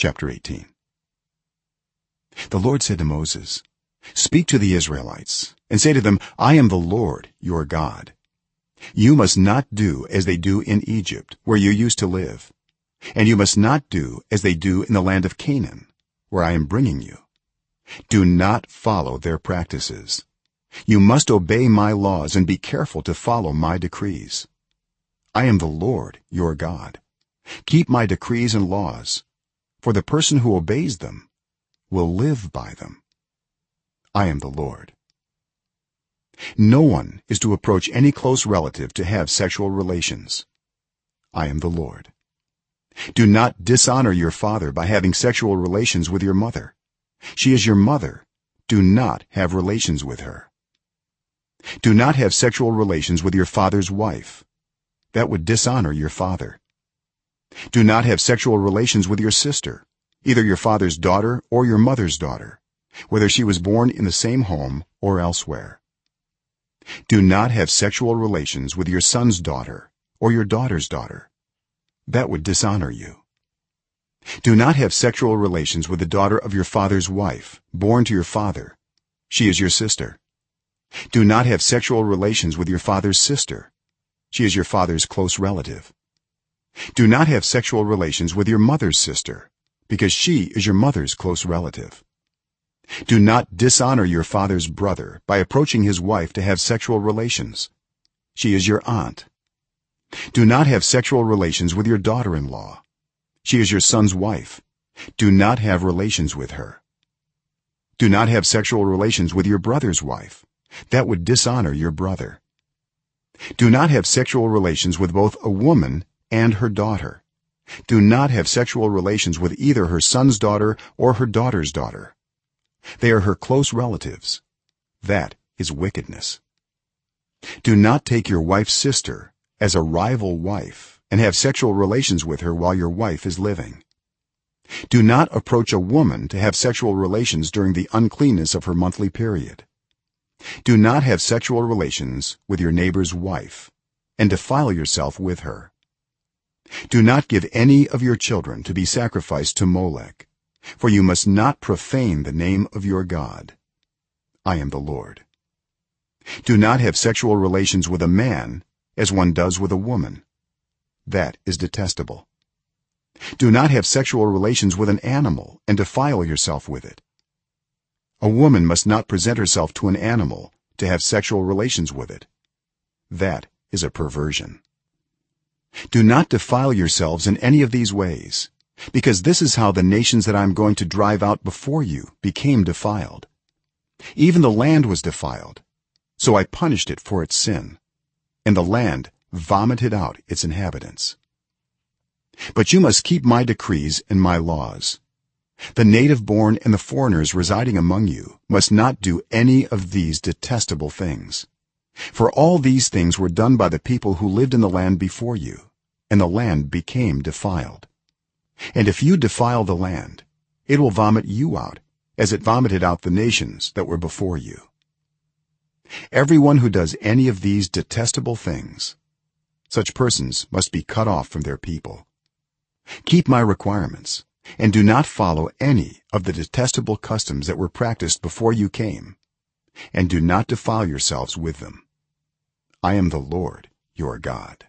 chapter 18 the lord said to moses speak to the israelites and say to them i am the lord your god. You must not do as they do in egypt where you used to live and you must not do as they do in the land of canaan where i am bringing you. Do not follow their practices. You must obey my laws and be careful to follow my decrees. I am the lord your god. Keep my decrees and laws for the person who obeys them will live by them. I am the lord. No one is to approach any close relative to have sexual relations. I am the lord. Do not dishonor your father by having sexual relations with your mother. She is your mother. Do not have relations with her. Do not have sexual relations with your father's wife. That would dishonor your father do not have sexual relations with your sister either your father's daughter or your mother's daughter whether she was born in the same home or elsewhere. Do not have sexual relations with your son's daughter or your daughter's daughter. That would dishonor you. Do not have sexual relations with the daughter of your father's wife born to your father. She is your sister. Do not have sexual relations with your father's sister. She is your father's close relative do not have sexual relations with your mother's sister because she is your mother's close relative. Do not dishonor your father's brother by approaching his wife to have sexual relations. She is your aunt. Do not have sexual relations with your daughter-in-law. She is your son's wife. Do not have relations with her. Do not have sexual relations with your brother's wife. That would dishonor your brother. Do not have sexual relations with both a woman and her daughter. Do not have sexual relations with either her son's daughter or her daughter's daughter. They are her close relatives. That is wickedness. Do not take your wife's sister as a rival wife and have sexual relations with her while your wife is living. Do not approach a woman to have sexual relations during the uncleanness of her monthly period. Do not have sexual relations with your neighbor's wife and defile yourself with her do not give any of your children to be sacrificed to molech for you must not profane the name of your god. I am the lord. Do not have sexual relations with a man as one does with a woman. That is detestable. Do not have sexual relations with an animal and defile yourself with it. A woman must not present herself to an animal to have sexual relations with it. That is a perversion do not defile yourselves in any of these ways because this is how the nations that i am going to drive out before you became defiled. Even the land was defiled so i punished it for its sin and the land vomited out its inhabitants. But you must keep my decrees and my laws. The native born and the foreigners residing among you must not do any of these detestable things for all these things were done by the people who lived in the land before you and the land became defiled. And if you defile the land it will vomit you out as it vomited out the nations that were before you. Everyone who does any of these detestable things such persons must be cut off from their people. Keep my requirements and do not follow any of the detestable customs that were practiced before you came and do not defile yourselves with them i am the lord your god